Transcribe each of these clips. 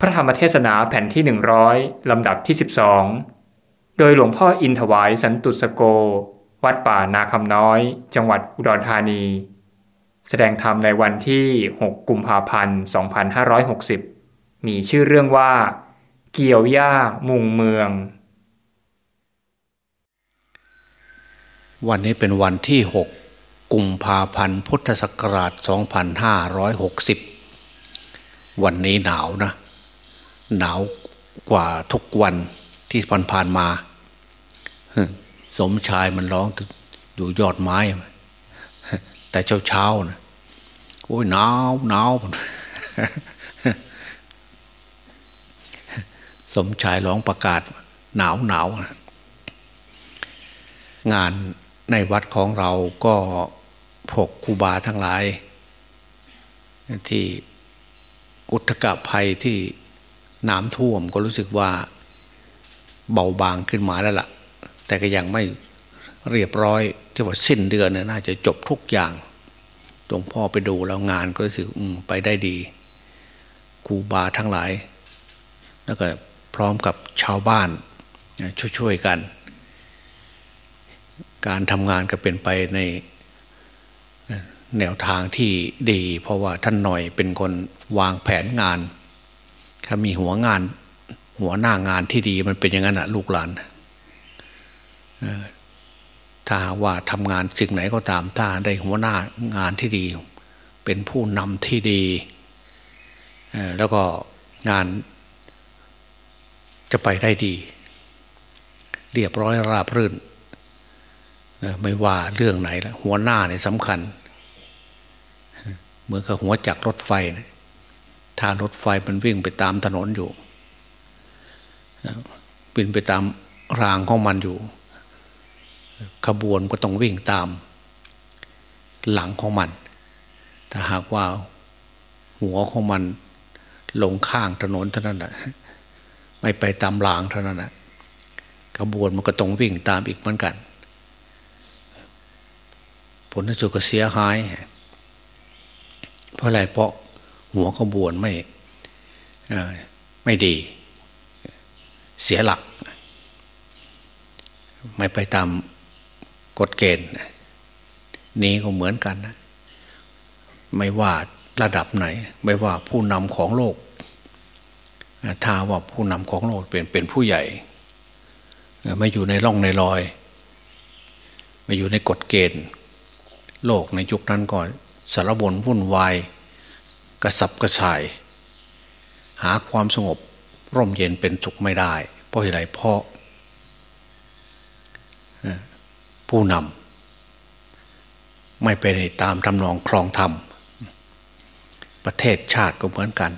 พระธรรมเทศนาแผ่นที่ 100 ลำดับที่ 12 โดยหลวงพ่ออินถวายสันตุสโก วัดป่านาคำน้อย จังหวัดอุดรธานี แสดงธรรมในวันที่ 6 กุมภาพันธ์ 2560 มีชื่อเรื่องว่า เกี่ยวหญ้ามุงเมือง วันนี้เป็นวันที่ 6 กุมภาพันธ์ พุทธศักราช 2560 วันนี้หนาวนะ หนาวกว่าทุกวันที่ผ่านๆมาสมชายมันร้องอยู่ยอดไม้ แต่เช้าเช้านะโอ้ยหนาวหนาวสมชายร้องประกาศ หนาวหนาวงานในวัดของเราก็พวกครูบาทั้งหลาย ที่อุทกภัยที่ น้ำท่วมก็รู้สึกว่าเบาบางขึ้นมาแล้วละ่ะ แต่ก็ยังไม่เรียบร้อยที่ว่าสิ้นเดือนน่าจะจบทุกอย่างหลวงพ่อไปดูแล้วงานก็รู้สึกไปได้ดีครูบาทั้งหลาย แล้วก็พร้อมกับชาวบ้านช่วยๆกัน การทำงานก็เป็นไปในแนวทางที่ดี เพราะว่าท่านหน่อยเป็นคนวางแผนงาน ถ้ามีหัวงาน หัวหน้างานที่ดีมันเป็นอย่างนั้นอะลูกหลานถ้าว่าทำงานสิ่งไหนก็ตามถ้าได้หัวหน้างานที่ดี เป็นผู้นำที่ดีแล้วก็งานจะไปได้ดี เรียบร้อยราบรื่น ไม่ว่าเรื่องไหนละหัวหน้าเนี่ยสำคัญ เหมือนกับหัวจักรรถไฟนะ ถ้ารถไฟมันวิ่งไปตามถนนอยู่ปินไปตามรางของมันอยู่ ขบวนก็ต้องวิ่งตาม หลังของมันถ้าหากว่าหัวของมันลงข้างถนนเท่านั้นแหละไม่ไปตามรางเท่านั้นแหละขบวนมันก็ต้องวิ่งตามอีกเหมือนกัน ผลที่สุดก็เสียหาย เพราะอะไรเพราะ หัวขบวนไม่ไม่ดี เสียหลัก ไม่ไปตามกฎเกณฑ์นี้ก็เหมือนกันนะ ไม่ว่าระดับไหน ไม่ว่าผู้นำของโลก ถ้าว่าผู้นำของโลกเป็นเป็นผู้ใหญ่ ไม่อยู่ในร่องในรอย ไม่อยู่ในกฎเกณฑ์ โลกในยุคนั้นก่อนสารบนวุ่นวาย ระสับกระส่าย หาความสงบร่มเย็นเป็นสุขไม่ได้ เพราะอะไรเพราะผู้นำไม่ไปในตามทำนองคลองธรรม ประเทศชาติก็เหมือนกัน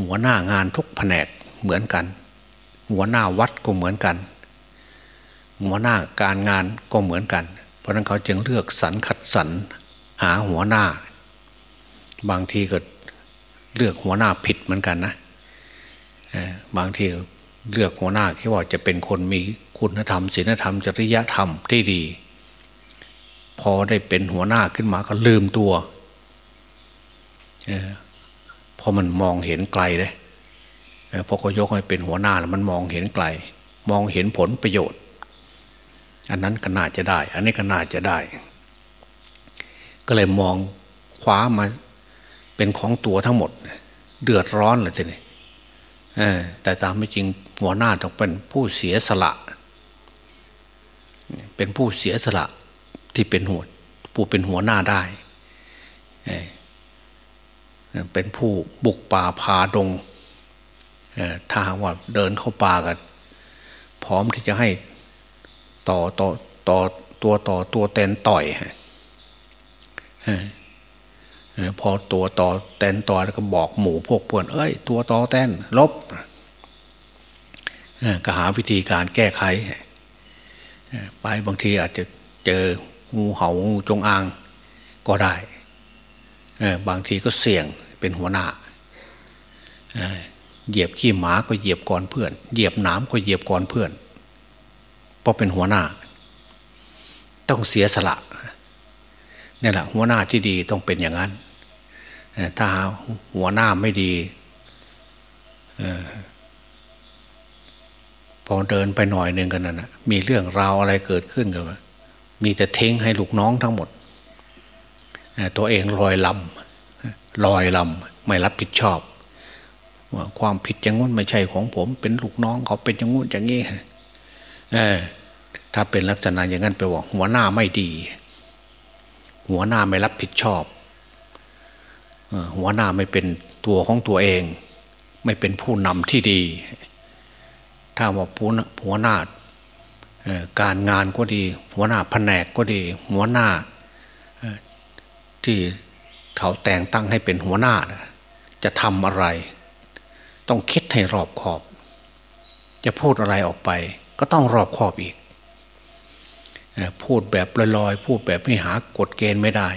หัวหน้างานทุกแผนกเหมือนกัน หัวหน้าวัดก็เหมือนกัน หัวหน้าการงานก็เหมือนกัน เพราะนั้นเขาจึงเลือกสรรคัดสรรหาหัวหน้า บางทีก็เลือกหัวหน้าผิดเหมือนกันนะบางทีเลือกหัวหน้าที่ว่าจะเป็นคนมีคุณธรรมศีลธรรมจริยธรรมที่ดี พอได้เป็นหัวหน้าขึ้นมาก็ลืมตัวพอมันมองเห็นไกลเลยพอก็ยกให้เป็นหัวหน้าแล้วมันมองเห็นไกล มองเห็นผลประโยชน์ อันนั้นก็น่าจะได้ อันนี้ก็น่าจะได้ ก็เลยมองคว้ามา เป็นของตัวทั้งหมด เดือดร้อนเลยทีนี้แต่ตามไม่จริงหัวหน้าต้องเป็นผู้เสียสละ เป็นผู้เสียสละที่เป็นหัวผู้เป็นหัวหน้าได้ เป็นผู้บุกป่าพาดงถ้าว่าเดินเข้าป่ากัน พร้อมที่จะให้ต่อต่อต่อตัวต่อตัวเตนต่อย พอตัวต่อแตนต่อแล้วก็บอกหมู่พวกเพื่อนเอ้ย ตัวต่อแตนลบก็หาวิธีการแก้ไข ไปบางทีอาจจะเจองูเหางูจงอางก็ได้บางทีก็เสี่ยงเป็นหัวหน้าเหยียบขี้หมาก็เหยียบก่อนเพื่อน เหยียบน้ำก็เหยียบก่อนเพื่อน เพราะเป็นหัวหน้า ต้องเสียสละ นี่แหละหัวหน้าที่ดีต้องเป็นอย่างนั้นถ้าหัวหน้าไม่ดีพอเดินไปหน่อยหนึ่งกันนะมีเรื่องราวอะไรเกิดขึ้นกันมีแต่ทิ้งให้ลูกน้องทั้งหมดตัวเองลอยลำลอยลำไม่รับผิดชอบว่าความผิดอย่างงู้นไม่ใช่ของผม เป็นลูกน้องเขาเป็นอย่างงู้นอย่างนี้ถ้าเป็นลักษณะอย่างนั้นไปว่าหัวหน้าไม่ดี หัวหน้าไม่รับผิดชอบ หัวหน้าไม่เป็นตัวของตัวเอง ไม่เป็นผู้นำที่ดี ถ้าว่าผู้หัวหน้าการงานก็ดี หัวหน้าแผนกก็ดี หัวหน้าที่เขาแต่งตั้งให้เป็นหัวหน้า จะทำอะไร ต้องคิดให้รอบขอบ จะพูดอะไรออกไป ก็ต้องรอบขอบอีก พูดแบบลอยๆพูดแบบไม่หากฎเกณฑ์ไม่ได้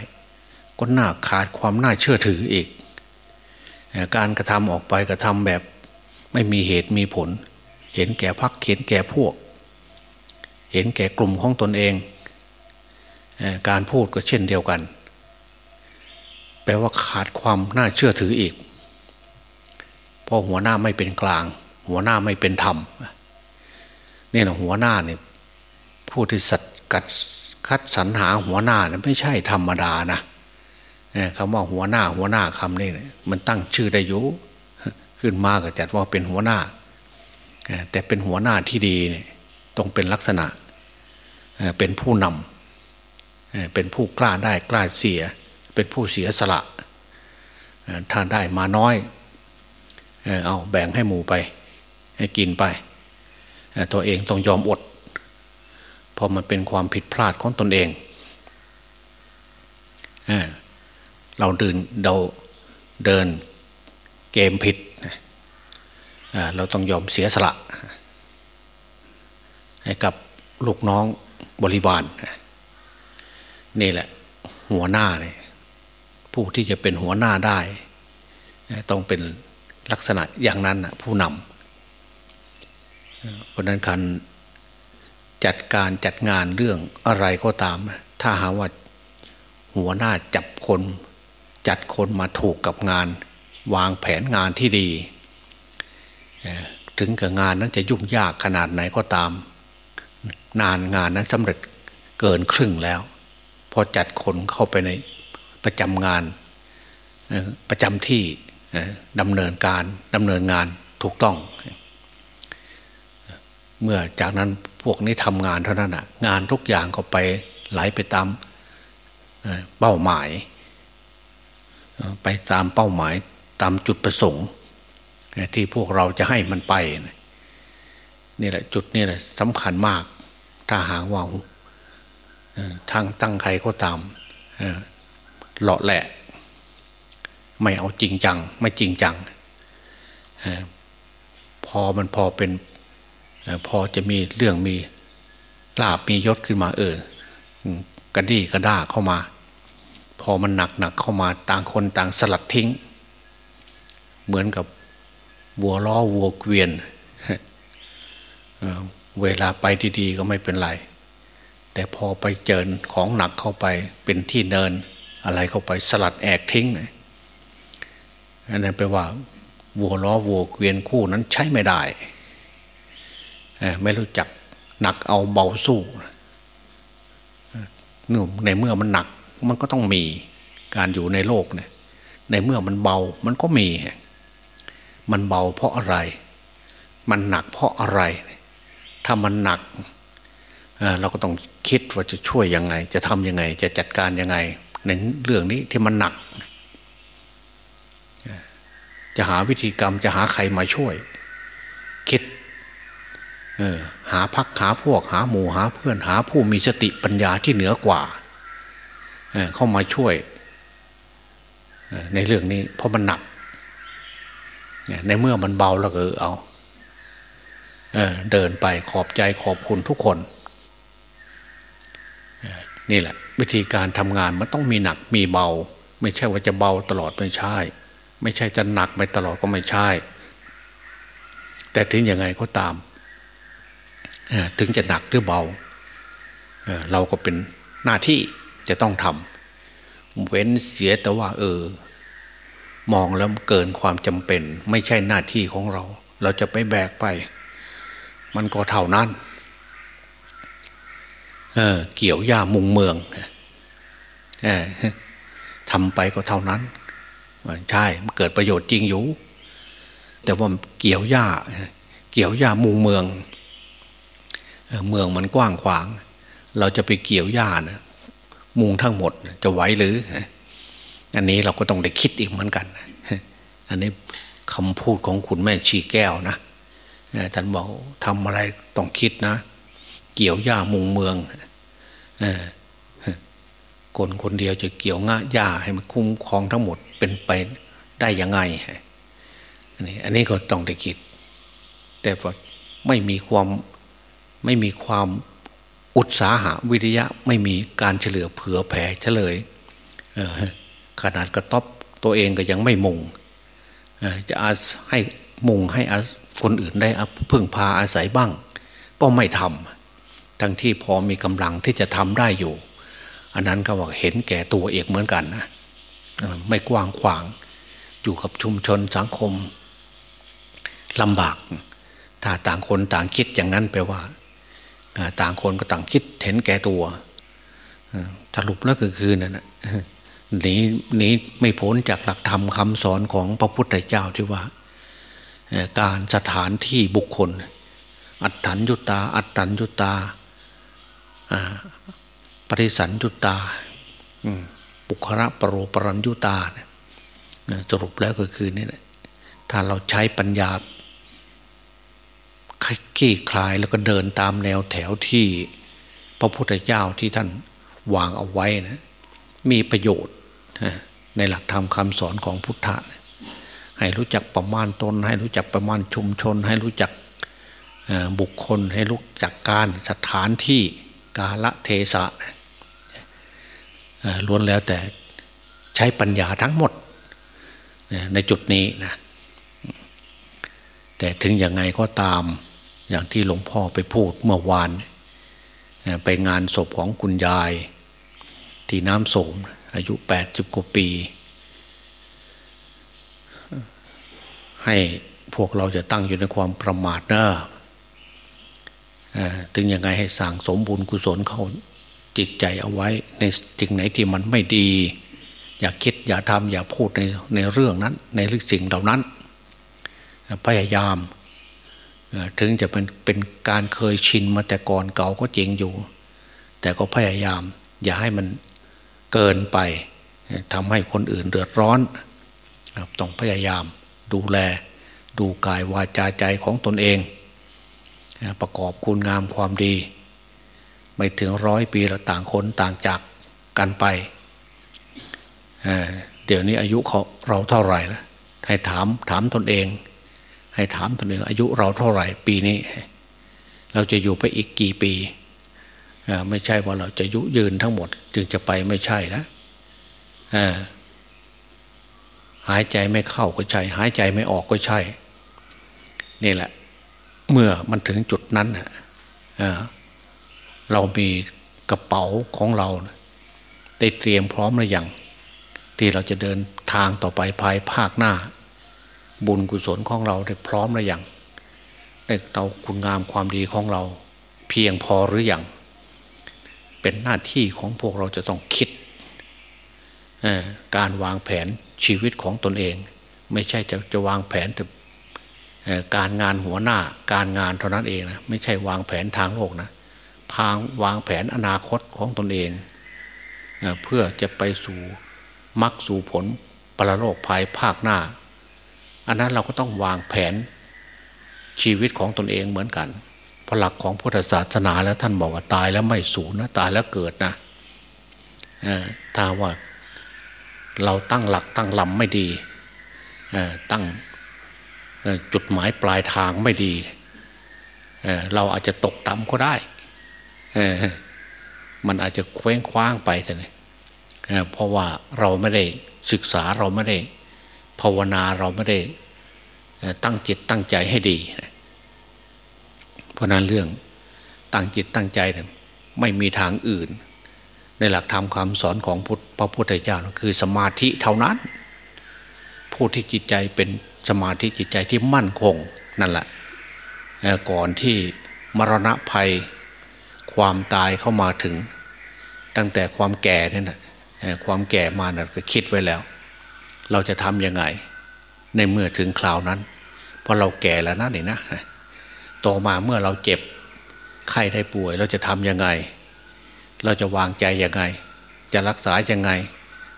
ก็น่าขาดความน่าเชื่อถืออีก การกระทำออกไปกระทำแบบไม่มีเหตุมีผล เห็นแก่พักเห็นแก่พวก เห็นแก่กลุ่มของตนเอง การพูดก็เช่นเดียวกัน แปลว่าขาดความน่าเชื่อถืออีกเพราะหัวหน้าไม่เป็นกลาง หัวหน้าไม่เป็นธรรมนี่นะหัวหน้าเนี่ยผู้ที่สัต กัดคัดสรรหาหัวหน้าเนี่ยไม่ใช่ธรรมดานะคำว่าหัวหน้าหัวหน้าคำนี้มันตั้งชื่อได้ยุขึ้นมาก็จัดว่าเป็นหัวหน้า แต่เป็นหัวหน้าที่ดีเนี่ยต้องเป็นลักษณะเป็นผู้นำเป็นผู้กล้าได้กล้าเสีย เป็นผู้เสียสละถ้าได้มาน้อย เอาแบ่งให้หมูไป ให้กินไป ตัวเองต้องยอมอด เพราะมันเป็นความผิดพลาดของตนเองเราเดินเราเดินเกมผิดเราต้องยอมเสียสละให้กับลูกน้องบริวารนี่แหละ หัวหน้าเนี่ยผู้ที่จะเป็นหัวหน้าได้ ต้องเป็นลักษณะอย่างนั้นผู้นำเพราะนั้นการ จัดการจัดงานเรื่องอะไรก็ตาม ถ้าหาว่าหัวหน้าจับคน จัดคนมาถูกกับงาน วางแผนงานที่ดี ถึงกับงานนั้นจะยุ่งยากขนาดไหนก็ตาม นานงานนั้นสำเร็จเกินครึ่งแล้ว พอจัดคนเข้าไปในประจำงานประจำที่ดำเนินการดำเนินงานถูกต้อง เมื่อจากนั้นพวกนี้ทำงานเท่านั้นงานทุกอย่างก็ไปไหลไปตามเป้าหมาย ไปตามเป้าหมายตามจุดประสงค์ ที่พวกเราจะให้มันไป นี่แหละจุดนี่แหละสำคัญมาก ถ้าหากว่าทางตั้งใครก็ตามเลาะแหละ ไม่เอาจริงจัง ไม่จริงจังพอมันพอเป็น พอจะมีเรื่องมีลาบมียศขึ้นมาเออกระดี้กระด้าเข้ามา พอมันหนักหนักเข้ามาต่างคนต่างสลัดทิ้ง เหมือนกับวัวล้อวัวเกวียนเวลาไปดีๆก็ไม่เป็นไร แต่พอไปเจอของหนักเข้าไปเป็นที่เนิน อะไรเข้าไปสลัดแอกทิ้งอันนั้นแปลว่าวัวล้อวัวเกวียนคู่นั้นใช้ไม่ได้ ไม่รู้จักหนักเอาเบาสู้นุ่มในเมื่อมันหนักมันก็ต้องมีการอยู่ในโลกเนี่ยในเมื่อมันเบามันก็มี มันเบาเพราะอะไร มันหนักเพราะอะไร ถ้ามันหนักเราก็ต้องคิดว่าจะช่วยยังไง จะทำยังไง จะจัดการยังไง ในเรื่องนี้ที่มันหนัก จะหาวิธีกรรมจะหาใครมาช่วย คิด หาพักหาพวกหาหมู่หาเพื่อนหาผู้มีสติปัญญาที่เหนือกว่าเเข้ามาช่วยในเรื่องนี้เพราะมันหนักในเมื่อมันเบาแล้วก็เอาเเดินไปขอบใจขอบคุณทุกคน นี่แหละ วิธีการทำงานมันต้องมีหนักมีเบา ไม่ใช่ว่าจะเบาตลอดไม่ใช่ ไม่ใช่จะหนักไปตลอดก็ไม่ใช่ แต่ถึงยังไงก็ตาม ถึงจะหนักหรือเบาเราก็เป็นหน้าที่จะต้องทำเว้นเสียแต่ว่า เออ มองแล้วเกินความจำเป็น ไม่ใช่หน้าที่ของเรา เราจะไปแบกไป มันก็เท่านั้นเออเกี่ยวหญ้ามุงเมืองออทำไปก็เท่านั้นใช่มันเกิดประโยชน์จริงอยู่ แต่ว่าเกี่ยวหญ้า เกี่ยวหญ้ามุงเมือง เมืองมันกว้างขวาง เราจะไปเกี่ยวหญ้านะมุงทั้งหมดจะไหวหรือ อันนี้เราก็ต้องได้คิดอีกเหมือนกัน อันนี้คำพูดของคุณแม่ชีแก้วนะท่านบอกทำอะไรต้องคิดนะ เกี่ยวหญ้ามุงเมืองคนคนเดียวจะเกี่ยวง่าหญ้าให้มันคุ้มครองทั้งหมดเป็นไปได้ยังไงอันนี้อันนี้ก็ต้องได้คิด แต่ว่าไม่มีความ ไม่มีความอุตสาหะวิริยะไม่มีการเฉลือเผื่อแผ่เฉลยขนาดกระต๊อบตัวเองก็ยังไม่มุงจะอาให้มุงให้คนอื่นได้พึ่งพาอาศัยบ้าง ก็ไม่ทำทั้งที่พอมีกำลังที่จะทำได้อยู่ อันนั้นก็ว่าเห็นแก่ตัวเอกเหมือนกันนะไม่กว้างขวาง อยู่กับชุมชนสังคมลำบาก ถ้าต่างคนต่างคิดอย่างนั้นแปลว่า ต่างคนก็ต่างคิดเห็นแก่ตัวสรุปแล้วก็คือนั่นหนีหนีไม่พ้นจากหลักธรรมคำสอนของพระพุทธเจ้าที่ว่า การสถานที่บุคคล อัตถัญยุตา อัตถัญยุตาปริสันยุตาปุคระปรโรปรัญยุตาสรุปแล้วก็คือนี่แหละถ้าเราใช้ปัญญา ขี้คลายแล้วก็เดินตามแนวแถวที่ พระพุทธเจ้าที่ท่านวางเอาไว้นะ มีประโยชน์ในหลักธรรมคำสอนของพุทธะให้รู้จักประมาณตน ให้รู้จักประมาณชุมชน ให้รู้จักบุคคล ให้รู้จักการสถานที่กาละเทศะล้วนแล้วแต่ใช้ปัญญาทั้งหมดในจุดนี้นะแต่ถึงอยังไงก็ตาม อย่างที่หลวงพ่อไปพูดเมื่อวาน ไปงานศพของคุณยาย ที่น้ำโสมอายุแปดสิบกว่าปี ให้พวกเราจะตั้งอยู่ในความประมาทเนอะถึงยังไงให้สั่งสมบุญกุศลเขาจิตใจเอาไว้ ในสิ่งไหนที่มันไม่ดี อย่าคิดอย่าทำอย่าพูดในในเรื่องนั้น ในเรื่องสิ่งเหล่านั้น พยายาม ถึงจะเป็นเป็นการเคยชินมาแต่ก่อนเก่าก็เจงอยู่ แต่ก็พยายาม อย่าให้มันเกินไปทำให้คนอื่นเดือดร้อน ต้องพยายามดูแล ดูกายวาจาใจของตนเอง ประกอบคุณงามความดี ไม่ถึงร้อยปีเราต่างคนต่างจากกันไปเดี๋ยวนี้อายุเขาเราเท่าไหร่แล้วให้ถามถามตนเอง ให้ถามตนเองอายุเราเท่าไหร่ปีนี้ เราจะอยู่ไปอีกกี่ปีไม่ใช่ว่าเราจะยุยืนทั้งหมด จึงจะไปไม่ใช่นะหายใจไม่เข้าก็ใช่ หายใจไม่ออกก็ใช่ นี่แหละ เมื่อมันถึงจุดนั้นเรามีกระเป๋าของเราได้เตรียมพร้อมหรือยังที่เราจะเดินทางต่อไปภายภาคหน้า บุญกุศลของเราได้พร้อมหรือยังได้เตาคุณงามความดีของเรา เพียงพอหรือยังเป็นหน้าที่ของพวกเราจะต้องคิด การวางแผนชีวิตของตนเอง ไม่ใช่จะจะวางแผนแต่การงานหัวหน้าการงานเท่านั้นเองนะไม่ใช่วางแผนทางโลกนะพางวางแผนอนาคตของตนเองเพื่อจะไปสู่มรรคสู่ผลปรโลกภายภาคหน้า อันนั้นเราก็ต้องวางแผนชีวิตของตนเองเหมือนกันพหลักของพุทธศาสนาแล้วท่านบอกว่าตายแล้วไม่สูญนะตายแล้วเกิดนะถ้าว่าเราตั้งหลักตั้งลำไม่ดีตั้งจุดหมายปลายทางไม่ดีเราอาจจะตกต่ำก็ได้มันอาจจะเคว้งคว้างไปแต่เนี่ยเพราะว่าเราไม่ได้ศึกษาเราไม่ได้ ภาวนาเราไม่ได้ตั้งจิตตั้งใจให้ดี เพราะนั้นเรื่องตั้งจิตตั้งใจเนี่ยไม่มีทางอื่น ในหลักธรรมคำสอนของพระพุทธเจ้าคือสมาธิเท่านั้น ผู้ที่จิตใจเป็นสมาธิจิตใจที่มั่นคงนั่นแหละก่อนที่มรณะภัยความตายเข้ามาถึง ตั้งแต่ความแก่นี่นะความแก่มานะก็คิดไว้แล้ว เราจะทำยังไง ในเมื่อถึงคราวนั้นเพราะเราแก่แล้วนะนี่นะต่อมาเมื่อเราเจ็บไข้ได้ป่วย เราจะทำยังไง เราจะวางใจยังไง จะรักษายังไง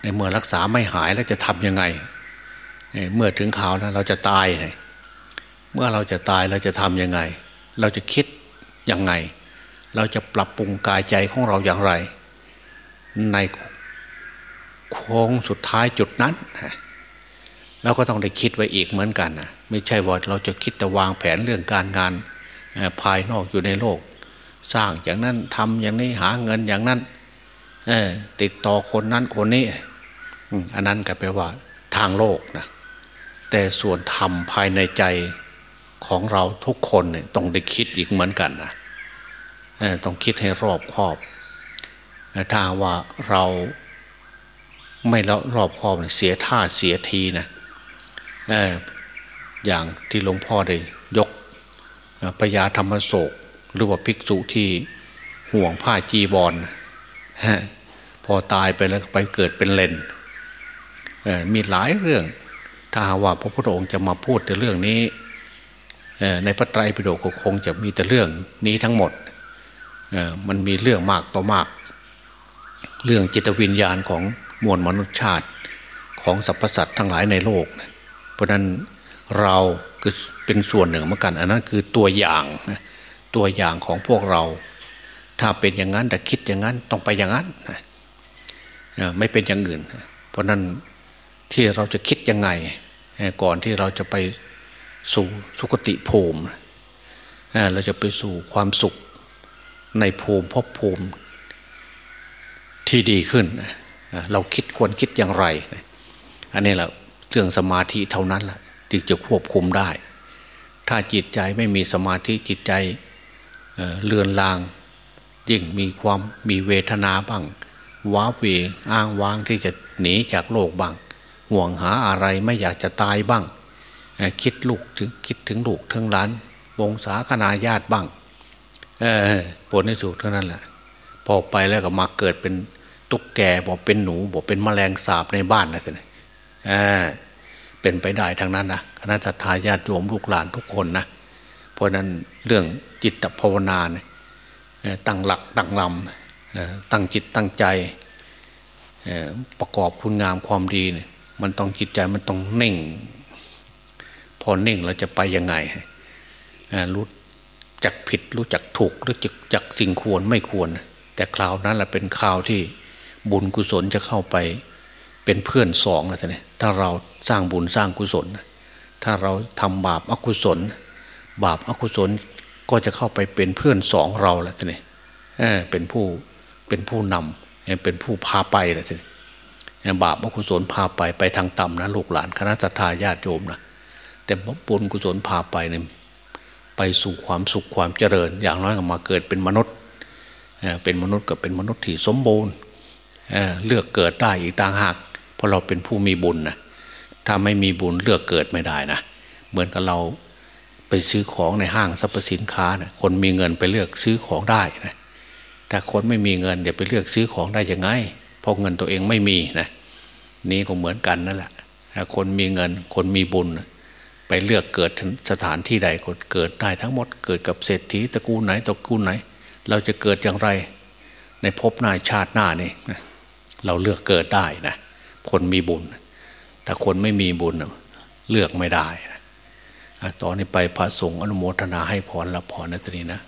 ในเมื่อรักษาไม่หายแล้วจะทำยังไง เมื่อถึงข่าวนะเราจะตายเมื่อเราจะตายเราจะทำยังไง เราจะคิดยังไง เราจะปรับปรุงกายใจของเราอย่างไร ใน โค้งสุดท้ายจุดนั้นเราก็ต้องได้คิดไว้อีกเหมือนกันนะไม่ใช่ว่าเราจะคิดแต่วางแผนเรื่องการงานภายนอกอยู่ในโลก สร้างอย่างนั้นทำอย่างนี้หาเงินอย่างนั้นติดต่อคนนั้นคนนี้อันนั้นก็แปลว่าทางโลกนะแต่ส่วนธรรมภายในใจของเราทุกคนเนี่ยต้องได้คิดอีกเหมือนกันนะต้องคิดให้รอบคอบถ้าว่าเรา ไม่รอบคอบเสียท่าเสียทีนะอย่างที่หลวงพ่อได้ยกปยาธรรมโศก หรือว่าภิกษุที่ห่วงผ้าจีบอลพอตายไปแล้วไปเกิดเป็นเลนมีหลายเรื่อง ถ้าว่าพระพุทธองค์จะมาพูดแต่เรื่องนี้ในพระไตรปิฎกก็คงจะมีแต่เรื่องนี้ทั้งหมดมันมีเรื่องมากต่อมาก เรื่องจิตวิญญาณของ มวลมนุษยชาติของสรรพสัตว์ทั้งหลายในโลกเพราะนั้นเราคือเป็นส่วนหนึ่งเหมือนกัน อันนั้นคือตัวอย่างตัวอย่างของพวกเรา ถ้าเป็นอย่างนั้นแต่คิดอย่างนั้นต้องไปอย่างนั้นไม่เป็นอย่างอื่น เพราะนั้นที่เราจะคิดยังไง ก่อนที่เราจะไปสู่สุคติภูมิเราจะไปสู่ความสุขในภูมิพบภูมิที่ดีขึ้น เราคิดควรคิดอย่างไร อันนี้แหละเรื่องสมาธิเท่านั้นแหละจึงจะควบคุมได้ ถ้าจิตใจไม่มีสมาธิจิตใจเลือนลาง ยิ่งมีความมีเวทนาบ้างว้าเวอ้างว้างที่จะหนีจากโลกบ้าง ห่วงหาอะไรไม่อยากจะตายบ้าง คิดลูกถึงคิดถึงลูกทั้งหลาน วงศาคณาญาติบ้างผลในสุดเท่านั้นแหละพอไปแล้วก็มาเกิดเป็น ตุ๊กแกบอกเป็นหนูบอกเป็นแมลงสาบในบ้านนะสิเออเป็นไปได้ทั้งนั้นนะคณะสัตยาญาติโยมลูกหลานทุกคนนะเพราะนั้นเรื่องจิตภาวนาเนี่ยตั้งหลักตั้งลำตั้งจิตตั้งใจประกอบคุณงามความดีเนี่ยมันต้องจิตใจมันต้องเน่ง พอเน่งเราจะไปยังไงรู้จักผิดรู้จักถูกรู้จักจักสิ่งควรไม่ควร แต่คราวนั้นแหละเป็นคราวที่ บุญกุศลจะเข้าไปเป็นเพื่อนสองแล้วเนี่ยถ้าเราสร้างบุญสร้างกุศล ถ้าเราทำบาปอกุศล บาปอกุศลก็จะเข้าไปเป็นเพื่อนสองเราแล้วเนี่ยเป็นผู้เป็นผู้นำเป็นผู้พาไปแล้วเนี่ยบาปอกุศลพาไปไปทางต่ำนะลูกหลานคณะสัตยาญาติโยมนะแต่บุญกุศลพาไปเนี่ยไปสู่ความสุขความเจริญ อย่างน้อยก็มาเกิดเป็นมนุษย์เป็นมนุษย์ก็เป็นมนุษย์ที่สมบูรณ์ เลือกเกิดได้อีกต่างหากเพราะเราเป็นผู้มีบุญนะถ้าไม่มีบุญเลือกเกิดไม่ได้นะเหมือนกับเราไปซื้อของในห้างสรรพสินค้านะคนมีเงินไปเลือกซื้อของได้นะแต่คนไม่มีเงินเดี๋ยวไปเลือกซื้อของได้ยังไงเพราะเงินตัวเองไม่มีนะนี่ก็เหมือนกันนั่นแหละคนมีเงินคนมีบุญ ไปเลือกเกิดสถานที่ใดก็เกิดได้ทั้งหมดเกิดกับเศรษฐีตระกูลไหนตระกูลไหน เราจะเกิดอย่างไร ในภพหน้าชาติหน้านี่ เราเลือกเกิดได้นะคนมีบุญ แต่คนไม่มีบุญเลือกไม่ได้นะตอนนี้ไปพระสงฆ์อนุโมทนาให้พรละพรนะตรีนะ